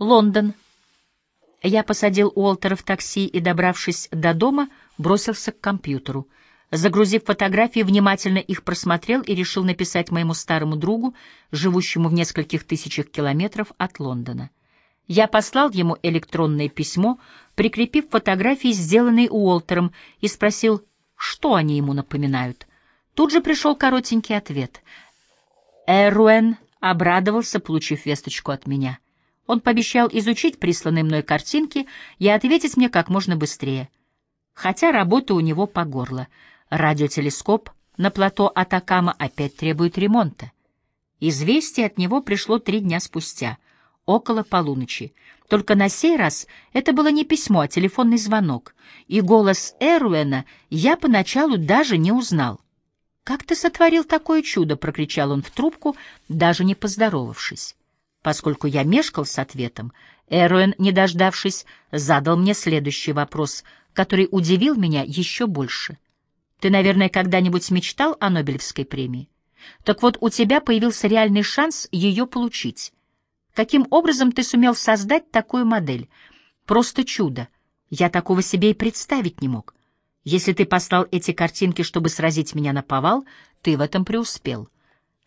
Лондон. Я посадил Уолтера в такси и, добравшись до дома, бросился к компьютеру. Загрузив фотографии, внимательно их просмотрел и решил написать моему старому другу, живущему в нескольких тысячах километров от Лондона. Я послал ему электронное письмо, прикрепив фотографии, сделанные Уолтером, и спросил, что они ему напоминают. Тут же пришел коротенький ответ. Эруэн обрадовался, получив весточку от меня. Он пообещал изучить присланные мной картинки и ответить мне как можно быстрее. Хотя работа у него по горло. Радиотелескоп на плато Атакама опять требует ремонта. Известие от него пришло три дня спустя, около полуночи. Только на сей раз это было не письмо, а телефонный звонок, и голос Эруэна я поначалу даже не узнал. «Как ты сотворил такое чудо?» — прокричал он в трубку, даже не поздоровавшись. Поскольку я мешкал с ответом, Эруэн, не дождавшись, задал мне следующий вопрос, который удивил меня еще больше. «Ты, наверное, когда-нибудь мечтал о Нобелевской премии? Так вот, у тебя появился реальный шанс ее получить. Каким образом ты сумел создать такую модель? Просто чудо. Я такого себе и представить не мог. Если ты послал эти картинки, чтобы сразить меня на повал, ты в этом преуспел.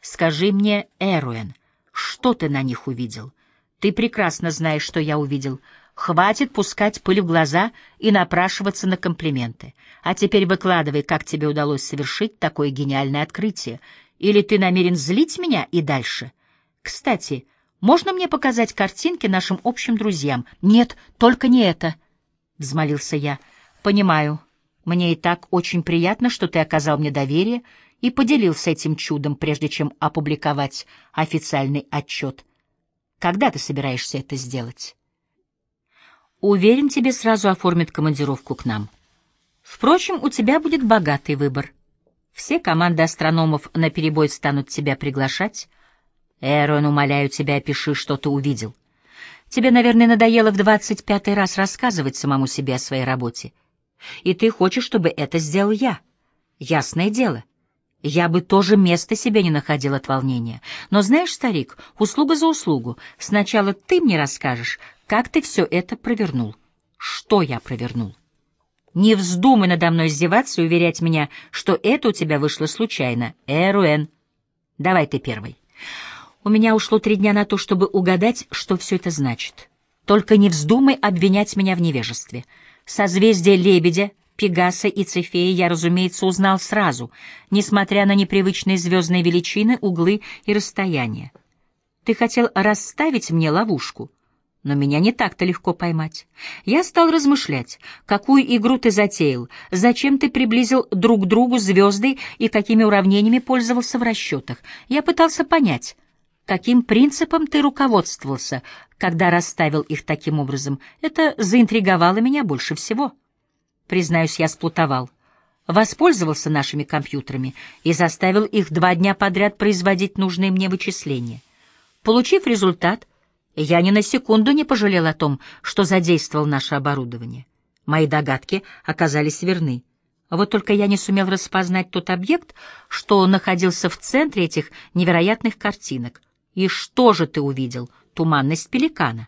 Скажи мне, Эруэн, — что ты на них увидел? Ты прекрасно знаешь, что я увидел. Хватит пускать пыль в глаза и напрашиваться на комплименты. А теперь выкладывай, как тебе удалось совершить такое гениальное открытие. Или ты намерен злить меня и дальше? Кстати, можно мне показать картинки нашим общим друзьям? Нет, только не это, — взмолился я. Понимаю. Мне и так очень приятно, что ты оказал мне доверие и поделился этим чудом, прежде чем опубликовать официальный отчет. Когда ты собираешься это сделать? Уверен, тебе сразу оформят командировку к нам. Впрочем, у тебя будет богатый выбор. Все команды астрономов наперебой станут тебя приглашать. Эрон, умоляю тебя, пиши, что ты увидел. Тебе, наверное, надоело в двадцать пятый раз рассказывать самому себе о своей работе. И ты хочешь, чтобы это сделал я. Ясное дело. Я бы тоже места себе не находил от волнения. Но знаешь, старик, услуга за услугу. Сначала ты мне расскажешь, как ты все это провернул. Что я провернул? Не вздумай надо мной издеваться и уверять меня, что это у тебя вышло случайно. Эруэн, давай ты первый. У меня ушло три дня на то, чтобы угадать, что все это значит. Только не вздумай обвинять меня в невежестве. Созвездие Лебедя — Пегаса и Цефея я, разумеется, узнал сразу, несмотря на непривычные звездные величины, углы и расстояния. Ты хотел расставить мне ловушку, но меня не так-то легко поймать. Я стал размышлять, какую игру ты затеял, зачем ты приблизил друг к другу звезды и какими уравнениями пользовался в расчетах. Я пытался понять, каким принципом ты руководствовался, когда расставил их таким образом. Это заинтриговало меня больше всего. Признаюсь, я сплутовал. Воспользовался нашими компьютерами и заставил их два дня подряд производить нужные мне вычисления. Получив результат, я ни на секунду не пожалел о том, что задействовал наше оборудование. Мои догадки оказались верны. Вот только я не сумел распознать тот объект, что находился в центре этих невероятных картинок. И что же ты увидел? Туманность пеликана.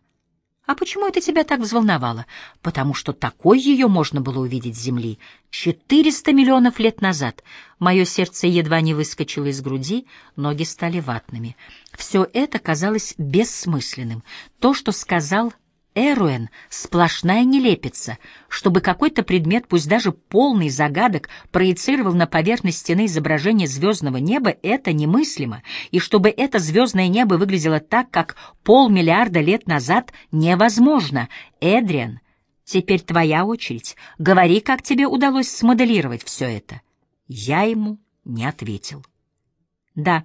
А почему это тебя так взволновало? Потому что такой ее можно было увидеть с Земли. Четыреста миллионов лет назад. Мое сердце едва не выскочило из груди, ноги стали ватными. Все это казалось бессмысленным. То, что сказал Эруэн — сплошная нелепица. Чтобы какой-то предмет, пусть даже полный загадок, проецировал на поверхность стены изображение звездного неба, это немыслимо. И чтобы это звездное небо выглядело так, как полмиллиарда лет назад, невозможно. Эдриан, теперь твоя очередь. Говори, как тебе удалось смоделировать все это. Я ему не ответил. Да.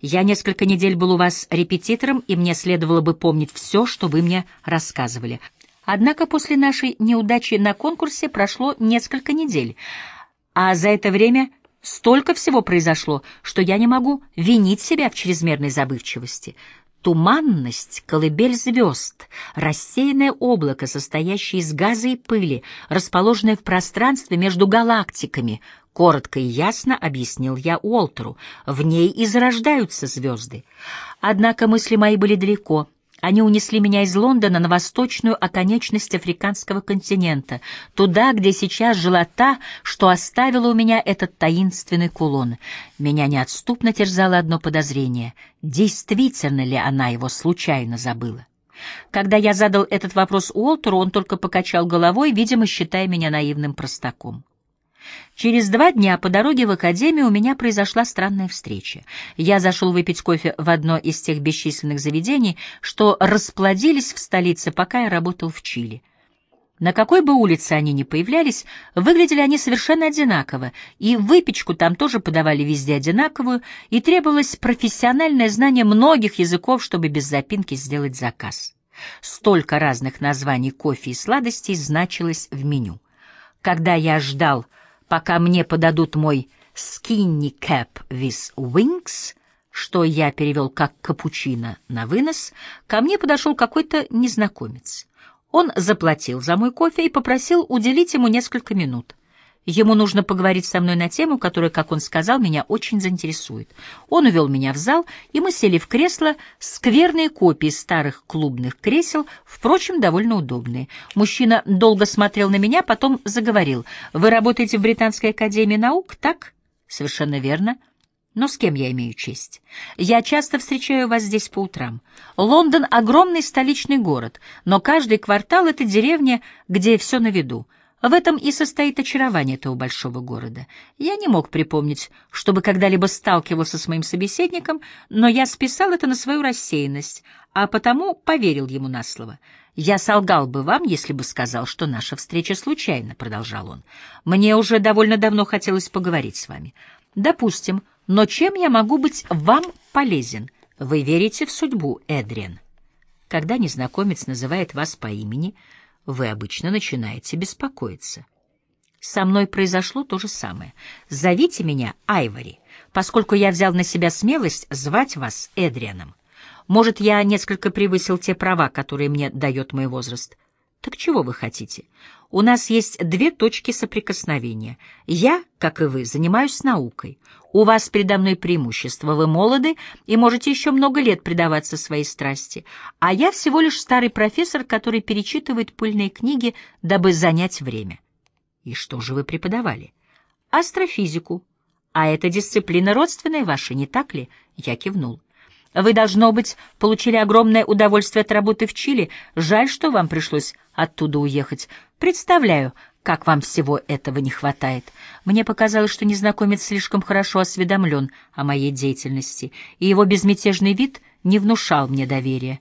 Я несколько недель был у вас репетитором, и мне следовало бы помнить все, что вы мне рассказывали. Однако после нашей неудачи на конкурсе прошло несколько недель, а за это время столько всего произошло, что я не могу винить себя в чрезмерной забывчивости. Туманность, колыбель звезд, рассеянное облако, состоящее из газа и пыли, расположенное в пространстве между галактиками — Коротко и ясно объяснил я Уолтеру. В ней и зарождаются звезды. Однако мысли мои были далеко. Они унесли меня из Лондона на восточную оконечность африканского континента, туда, где сейчас жила та, что оставила у меня этот таинственный кулон. Меня неотступно терзало одно подозрение — действительно ли она его случайно забыла? Когда я задал этот вопрос Уолтеру, он только покачал головой, видимо, считая меня наивным простаком. Через два дня по дороге в академию у меня произошла странная встреча. Я зашел выпить кофе в одно из тех бесчисленных заведений, что расплодились в столице, пока я работал в Чили. На какой бы улице они ни появлялись, выглядели они совершенно одинаково, и выпечку там тоже подавали везде одинаковую, и требовалось профессиональное знание многих языков, чтобы без запинки сделать заказ. Столько разных названий кофе и сладостей значилось в меню. Когда я ждал пока мне подадут мой «skinny cap with wings», что я перевел как «капучино» на вынос, ко мне подошел какой-то незнакомец. Он заплатил за мой кофе и попросил уделить ему несколько минут. Ему нужно поговорить со мной на тему, которая, как он сказал, меня очень заинтересует. Он увел меня в зал, и мы сели в кресло, скверные копии старых клубных кресел, впрочем, довольно удобные. Мужчина долго смотрел на меня, потом заговорил. «Вы работаете в Британской академии наук, так?» «Совершенно верно». Но с кем я имею честь? Я часто встречаю вас здесь по утрам. Лондон — огромный столичный город, но каждый квартал — это деревня, где все на виду — в этом и состоит очарование этого большого города. Я не мог припомнить, чтобы когда-либо сталкивался с моим собеседником, но я списал это на свою рассеянность, а потому поверил ему на слово. «Я солгал бы вам, если бы сказал, что наша встреча случайна», — продолжал он. «Мне уже довольно давно хотелось поговорить с вами. Допустим, но чем я могу быть вам полезен? Вы верите в судьбу, Эдриан?» Когда незнакомец называет вас по имени — вы обычно начинаете беспокоиться. Со мной произошло то же самое. Зовите меня Айвори, поскольку я взял на себя смелость звать вас Эдрианом. Может, я несколько превысил те права, которые мне дает мой возраст. Так чего вы хотите? У нас есть две точки соприкосновения. Я, как и вы, занимаюсь наукой. У вас передо мной преимущество. Вы молоды и можете еще много лет предаваться своей страсти. А я всего лишь старый профессор, который перечитывает пыльные книги, дабы занять время. И что же вы преподавали? Астрофизику. А эта дисциплина родственная ваша, не так ли? Я кивнул. Вы, должно быть, получили огромное удовольствие от работы в Чили. Жаль, что вам пришлось оттуда уехать. Представляю, как вам всего этого не хватает. Мне показалось, что незнакомец слишком хорошо осведомлен о моей деятельности, и его безмятежный вид не внушал мне доверия.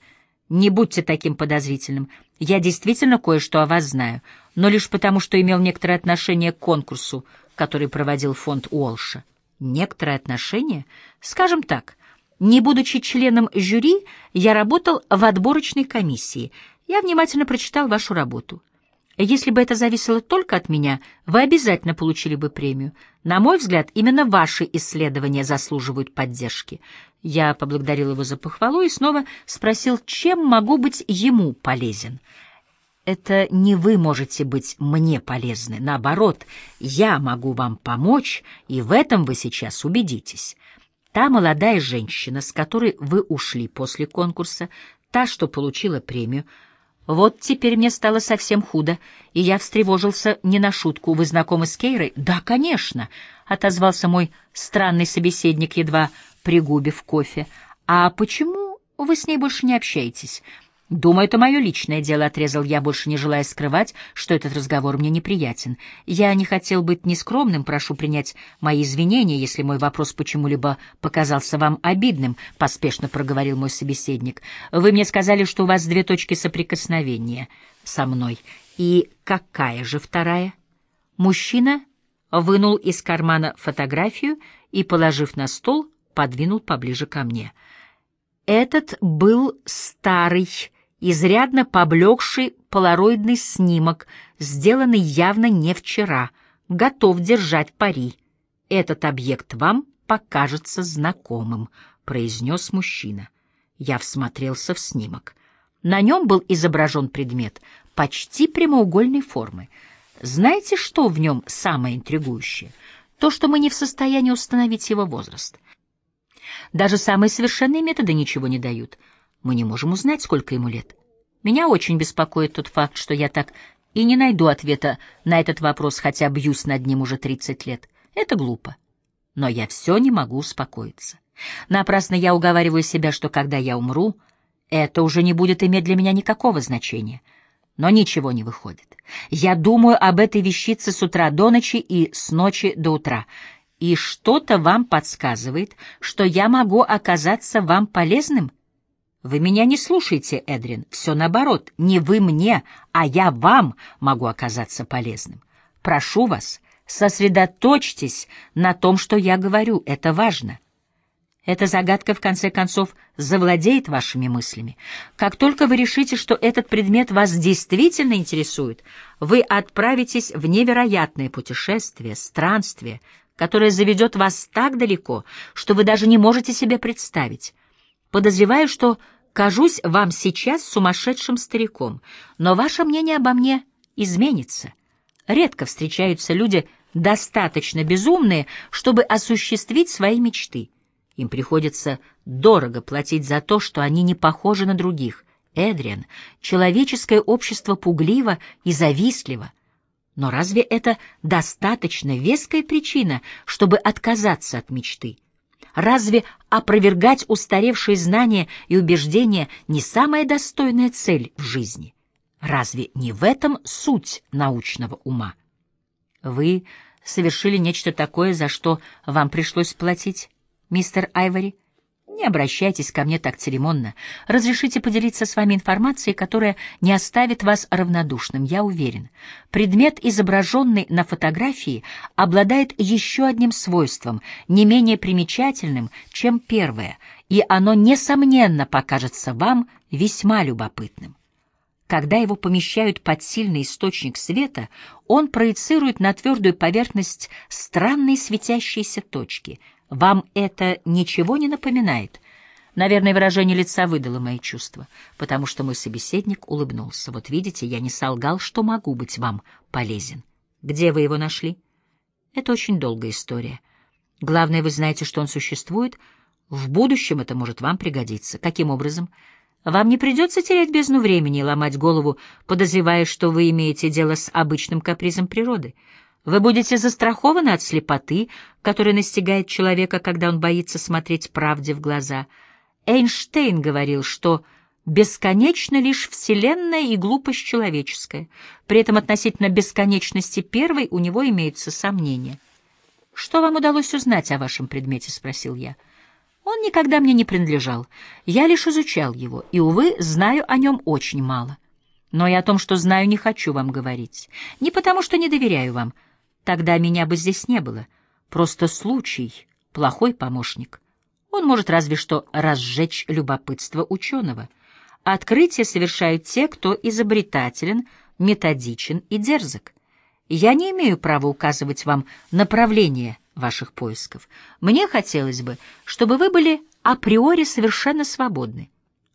Не будьте таким подозрительным. Я действительно кое-что о вас знаю, но лишь потому, что имел некоторое отношение к конкурсу, который проводил фонд Уолша. Некоторое отношение? Скажем так — не будучи членом жюри, я работал в отборочной комиссии. Я внимательно прочитал вашу работу. Если бы это зависело только от меня, вы обязательно получили бы премию. На мой взгляд, именно ваши исследования заслуживают поддержки. Я поблагодарил его за похвалу и снова спросил, чем могу быть ему полезен. Это не вы можете быть мне полезны. Наоборот, я могу вам помочь, и в этом вы сейчас убедитесь. Та молодая женщина, с которой вы ушли после конкурса, та, что получила премию, вот теперь мне стало совсем худо, и я встревожился не на шутку. Вы знакомы с Кейрой? Да, конечно, — отозвался мой странный собеседник, едва пригубив кофе. А почему вы с ней больше не общаетесь? «Думаю, это мое личное дело», — отрезал я, больше не желая скрывать, что этот разговор мне неприятен. «Я не хотел быть нескромным, прошу принять мои извинения, если мой вопрос почему-либо показался вам обидным», — поспешно проговорил мой собеседник. «Вы мне сказали, что у вас две точки соприкосновения со мной. И какая же вторая?» Мужчина вынул из кармана фотографию и, положив на стол, подвинул поближе ко мне. Этот был старый изрядно поблекший полароидный снимок, сделанный явно не вчера, готов держать пари. «Этот объект вам покажется знакомым», — произнес мужчина. Я всмотрелся в снимок. На нем был изображен предмет почти прямоугольной формы. Знаете, что в нем самое интригующее? То, что мы не в состоянии установить его возраст. Даже самые совершенные методы ничего не дают — Мы не можем узнать, сколько ему лет. Меня очень беспокоит тот факт, что я так и не найду ответа на этот вопрос, хотя бьюсь над ним уже 30 лет. Это глупо. Но я все не могу успокоиться. Напрасно я уговариваю себя, что когда я умру, это уже не будет иметь для меня никакого значения. Но ничего не выходит. Я думаю об этой вещице с утра до ночи и с ночи до утра. И что-то вам подсказывает, что я могу оказаться вам полезным — вы меня не слушаете, Эдрин. Все наоборот. Не вы мне, а я вам могу оказаться полезным. Прошу вас, сосредоточьтесь на том, что я говорю. Это важно. Эта загадка, в конце концов, завладеет вашими мыслями. Как только вы решите, что этот предмет вас действительно интересует, вы отправитесь в невероятное путешествие, странствие, которое заведет вас так далеко, что вы даже не можете себе представить. Подозреваю, что кажусь вам сейчас сумасшедшим стариком, но ваше мнение обо мне изменится. Редко встречаются люди достаточно безумные, чтобы осуществить свои мечты. Им приходится дорого платить за то, что они не похожи на других. Эдриан, человеческое общество пугливо и завистливо. Но разве это достаточно веская причина, чтобы отказаться от мечты? Разве опровергать устаревшие знания и убеждения не самая достойная цель в жизни? Разве не в этом суть научного ума? Вы совершили нечто такое, за что вам пришлось платить, мистер Айвори? Не обращайтесь ко мне так церемонно. Разрешите поделиться с вами информацией, которая не оставит вас равнодушным, я уверен. Предмет, изображенный на фотографии, обладает еще одним свойством, не менее примечательным, чем первое, и оно, несомненно, покажется вам весьма любопытным. Когда его помещают под сильный источник света, он проецирует на твердую поверхность странные светящиеся точки — вам это ничего не напоминает? Наверное, выражение лица выдало мои чувства, потому что мой собеседник улыбнулся. Вот видите, я не солгал, что могу быть вам полезен. Где вы его нашли? Это очень долгая история. Главное, вы знаете, что он существует. В будущем это может вам пригодиться. Каким образом? Вам не придется терять бездну времени и ломать голову, подозревая, что вы имеете дело с обычным капризом природы. Вы будете застрахованы от слепоты, которая настигает человека, когда он боится смотреть правде в глаза. Эйнштейн говорил, что бесконечна лишь Вселенная и глупость человеческая. При этом относительно бесконечности первой у него имеются сомнения. «Что вам удалось узнать о вашем предмете?» — спросил я. «Он никогда мне не принадлежал. Я лишь изучал его, и, увы, знаю о нем очень мало. Но и о том, что знаю, не хочу вам говорить. Не потому, что не доверяю вам, — Тогда меня бы здесь не было. Просто случай, плохой помощник. Он может разве что разжечь любопытство ученого. Открытия совершают те, кто изобретателен, методичен и дерзок. Я не имею права указывать вам направление ваших поисков. Мне хотелось бы, чтобы вы были априори совершенно свободны.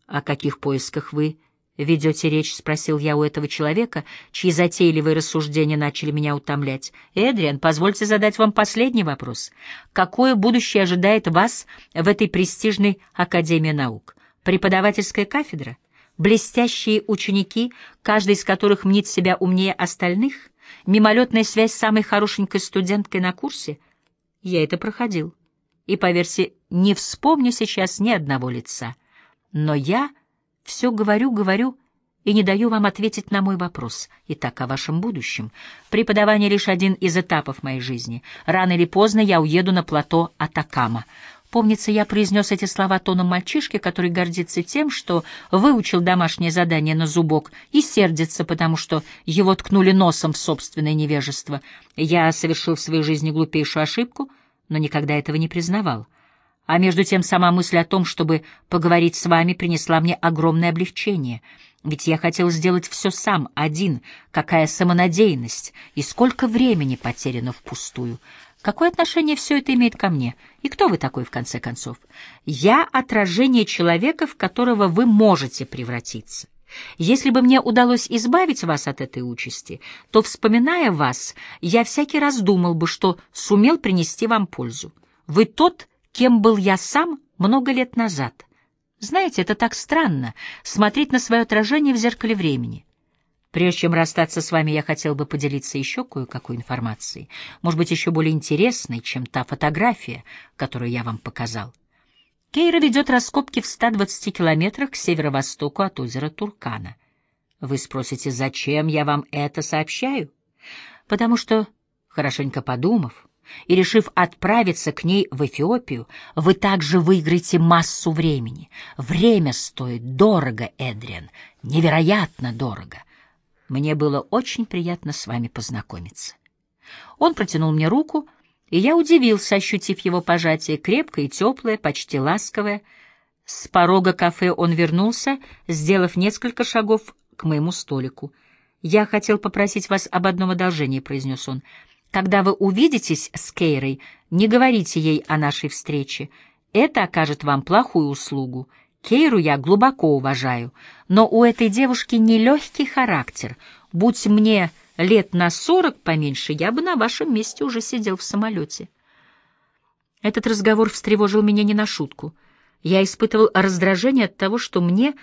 О каких поисках вы «Ведете речь?» — спросил я у этого человека, чьи затейливые рассуждения начали меня утомлять. «Эдриан, позвольте задать вам последний вопрос. Какое будущее ожидает вас в этой престижной Академии наук? Преподавательская кафедра? Блестящие ученики, каждый из которых мнит себя умнее остальных? Мимолетная связь с самой хорошенькой студенткой на курсе? Я это проходил. И, поверьте, не вспомню сейчас ни одного лица. Но я все говорю, говорю и не даю вам ответить на мой вопрос. Итак, о вашем будущем. Преподавание — лишь один из этапов моей жизни. Рано или поздно я уеду на плато Атакама. Помнится, я произнес эти слова тоном мальчишки, который гордится тем, что выучил домашнее задание на зубок и сердится, потому что его ткнули носом в собственное невежество. Я совершил в своей жизни глупейшую ошибку, но никогда этого не признавал. А между тем сама мысль о том, чтобы поговорить с вами, принесла мне огромное облегчение. Ведь я хотел сделать все сам, один. Какая самонадеянность! И сколько времени потеряно впустую! Какое отношение все это имеет ко мне? И кто вы такой, в конце концов? Я — отражение человека, в которого вы можете превратиться. Если бы мне удалось избавить вас от этой участи, то, вспоминая вас, я всякий раз думал бы, что сумел принести вам пользу. Вы тот, кем был я сам много лет назад. Знаете, это так странно — смотреть на свое отражение в зеркале времени. Прежде чем расстаться с вами, я хотел бы поделиться еще кое-какой информацией, может быть, еще более интересной, чем та фотография, которую я вам показал. Кейра ведет раскопки в 120 километрах к северо-востоку от озера Туркана. Вы спросите, зачем я вам это сообщаю? Потому что, хорошенько подумав и решив отправиться к ней в Эфиопию, вы также выиграете массу времени. Время стоит дорого, Эдриан, невероятно дорого. Мне было очень приятно с вами познакомиться. Он протянул мне руку, и я удивился, ощутив его пожатие, крепкое и теплое, почти ласковое. С порога кафе он вернулся, сделав несколько шагов к моему столику. «Я хотел попросить вас об одном одолжении», — произнес он. «Когда вы увидитесь с Кейрой, не говорите ей о нашей встрече. Это окажет вам плохую услугу. Кейру я глубоко уважаю, но у этой девушки нелегкий характер. Будь мне лет на сорок поменьше, я бы на вашем месте уже сидел в самолете. Этот разговор встревожил меня не на шутку. Я испытывал раздражение от того, что мне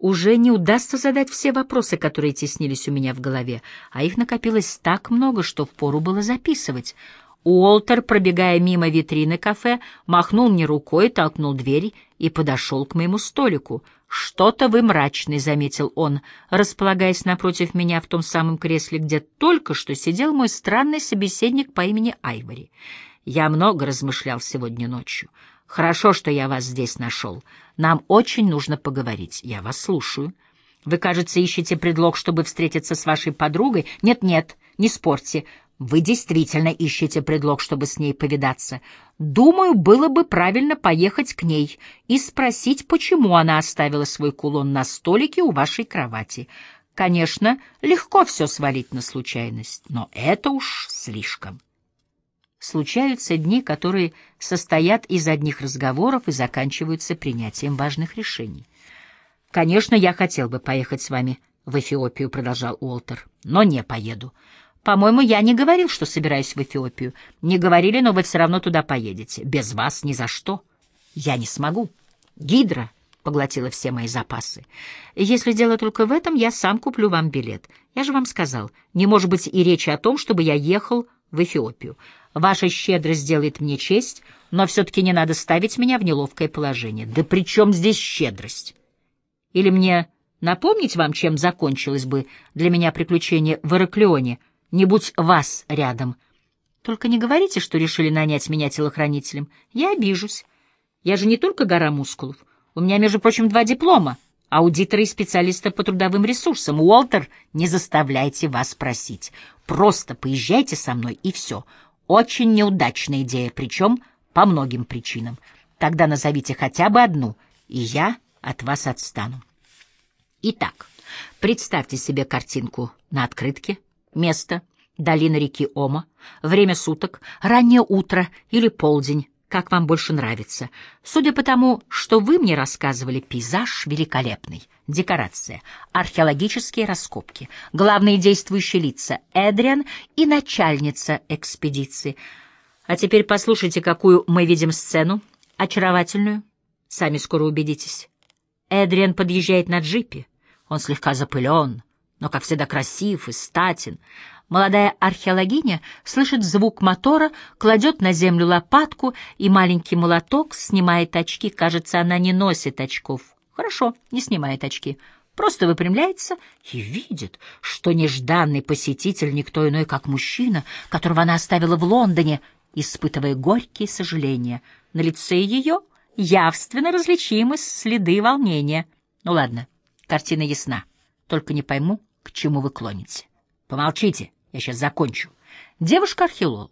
уже не удастся задать все вопросы, которые теснились у меня в голове, а их накопилось так много, что впору было записывать. Уолтер, пробегая мимо витрины кафе, махнул мне рукой, толкнул дверь и подошел к моему столику. «Что-то вы мрачный», — заметил он, располагаясь напротив меня в том самом кресле, где только что сидел мой странный собеседник по имени Айвори. «Я много размышлял сегодня ночью. Хорошо, что я вас здесь нашел. Нам очень нужно поговорить. Я вас слушаю. Вы, кажется, ищете предлог, чтобы встретиться с вашей подругой? Нет-нет, не спорьте. Вы действительно ищете предлог, чтобы с ней повидаться. Думаю, было бы правильно поехать к ней и спросить, почему она оставила свой кулон на столике у вашей кровати. Конечно, легко все свалить на случайность, но это уж слишком. Случаются дни, которые состоят из одних разговоров и заканчиваются принятием важных решений. «Конечно, я хотел бы поехать с вами в Эфиопию», — продолжал Уолтер, — «но не поеду». По-моему, я не говорил, что собираюсь в Эфиопию. Не говорили, но вы все равно туда поедете. Без вас ни за что. Я не смогу. Гидра поглотила все мои запасы. Если дело только в этом, я сам куплю вам билет. Я же вам сказал, не может быть и речи о том, чтобы я ехал в Эфиопию. Ваша щедрость сделает мне честь, но все-таки не надо ставить меня в неловкое положение. Да при чем здесь щедрость? Или мне напомнить вам, чем закончилось бы для меня приключение в Ираклионе — не будь вас рядом. Только не говорите, что решили нанять меня телохранителем. Я обижусь. Я же не только гора мускулов. У меня, между прочим, два диплома. Аудитора и специалиста по трудовым ресурсам. Уолтер, не заставляйте вас просить. Просто поезжайте со мной, и все. Очень неудачная идея, причем по многим причинам. Тогда назовите хотя бы одну, и я от вас отстану. Итак, представьте себе картинку на открытке — Место — долина реки Ома. Время суток — раннее утро или полдень, как вам больше нравится. Судя по тому, что вы мне рассказывали, пейзаж великолепный. Декорация, археологические раскопки, главные действующие лица — Эдриан и начальница экспедиции. А теперь послушайте, какую мы видим сцену. Очаровательную. Сами скоро убедитесь. Эдриан подъезжает на джипе. Он слегка запылен, но, как всегда, красив и статен. Молодая археологиня слышит звук мотора, кладет на землю лопатку, и маленький молоток снимает очки. Кажется, она не носит очков. Хорошо, не снимает очки. Просто выпрямляется и видит, что нежданный посетитель никто иной, как мужчина, которого она оставила в Лондоне, испытывая горькие сожаления. На лице ее явственно различимы следы волнения. Ну ладно, картина ясна. Только не пойму, к чему вы клоните. Помолчите, я сейчас закончу. Девушка-археолог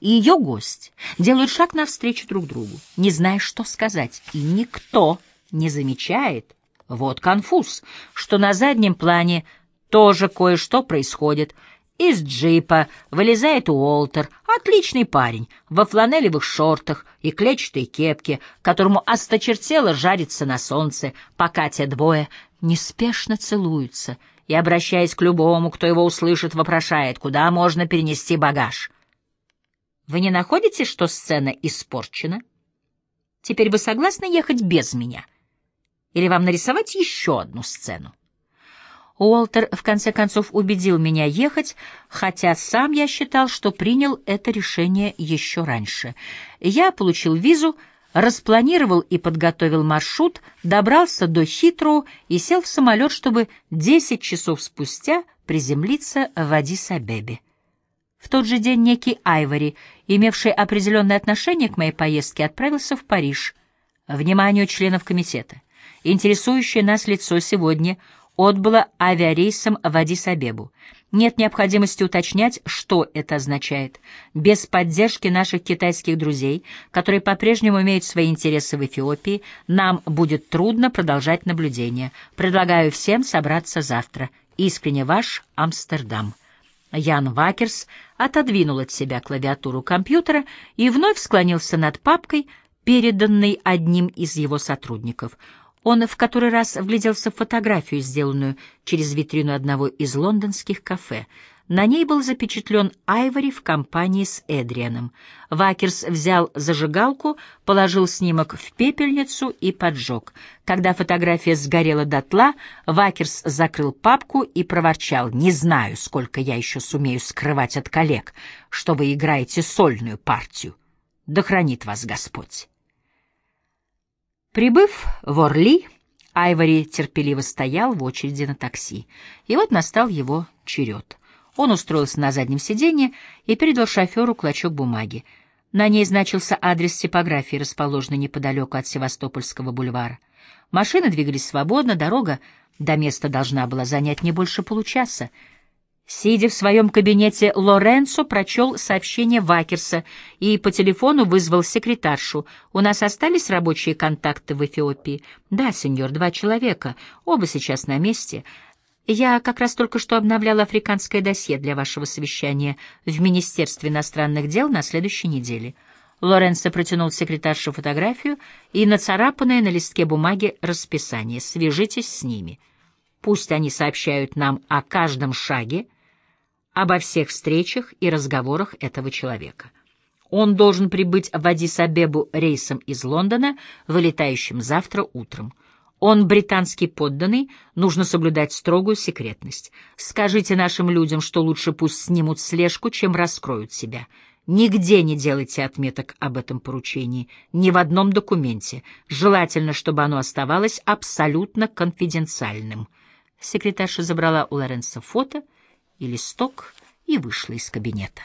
и ее гость делают шаг навстречу друг другу, не зная, что сказать, и никто не замечает, вот конфуз, что на заднем плане тоже кое-что происходит. Из джипа вылезает Уолтер, отличный парень, во фланелевых шортах и клетчатой кепке, которому осточертело жарится на солнце, пока те двое неспешно целуются — и, обращаясь к любому, кто его услышит, вопрошает, куда можно перенести багаж. Вы не находите, что сцена испорчена? Теперь вы согласны ехать без меня? Или вам нарисовать еще одну сцену? Уолтер в конце концов убедил меня ехать, хотя сам я считал, что принял это решение еще раньше. Я получил визу, распланировал и подготовил маршрут, добрался до Хитроу и сел в самолет, чтобы десять часов спустя приземлиться в Адис-Абебе. В тот же день некий Айвори, имевший определенное отношение к моей поездке, отправился в Париж. Вниманию членов комитета. Интересующее нас лицо сегодня — отбыло авиарейсом в Адис-Абебу. Нет необходимости уточнять, что это означает. Без поддержки наших китайских друзей, которые по-прежнему имеют свои интересы в Эфиопии, нам будет трудно продолжать наблюдение. Предлагаю всем собраться завтра. Искренне ваш Амстердам. Ян Вакерс отодвинул от себя клавиатуру компьютера и вновь склонился над папкой, переданной одним из его сотрудников — он в который раз вгляделся в фотографию, сделанную через витрину одного из лондонских кафе. На ней был запечатлен Айвори в компании с Эдрианом. Вакерс взял зажигалку, положил снимок в пепельницу и поджег. Когда фотография сгорела дотла, Вакерс закрыл папку и проворчал. «Не знаю, сколько я еще сумею скрывать от коллег, что вы играете сольную партию. Да хранит вас Господь!» Прибыв в Орли, Айвори терпеливо стоял в очереди на такси. И вот настал его черед. Он устроился на заднем сиденье и передал шоферу клочок бумаги. На ней значился адрес типографии, расположенной неподалеку от Севастопольского бульвара. Машины двигались свободно, дорога до места должна была занять не больше получаса. Сидя в своем кабинете, Лоренцо прочел сообщение Вакерса и по телефону вызвал секретаршу. «У нас остались рабочие контакты в Эфиопии?» «Да, сеньор, два человека. Оба сейчас на месте. Я как раз только что обновлял африканское досье для вашего совещания в Министерстве иностранных дел на следующей неделе». Лоренцо протянул секретарше фотографию и нацарапанное на листке бумаги расписание. «Свяжитесь с ними». Пусть они сообщают нам о каждом шаге, обо всех встречах и разговорах этого человека. Он должен прибыть в Адис-Абебу рейсом из Лондона, вылетающим завтра утром. Он британский подданный, нужно соблюдать строгую секретность. Скажите нашим людям, что лучше пусть снимут слежку, чем раскроют себя. Нигде не делайте отметок об этом поручении, ни в одном документе. Желательно, чтобы оно оставалось абсолютно конфиденциальным. Секретарша забрала у Лоренса фото и листок и вышла из кабинета.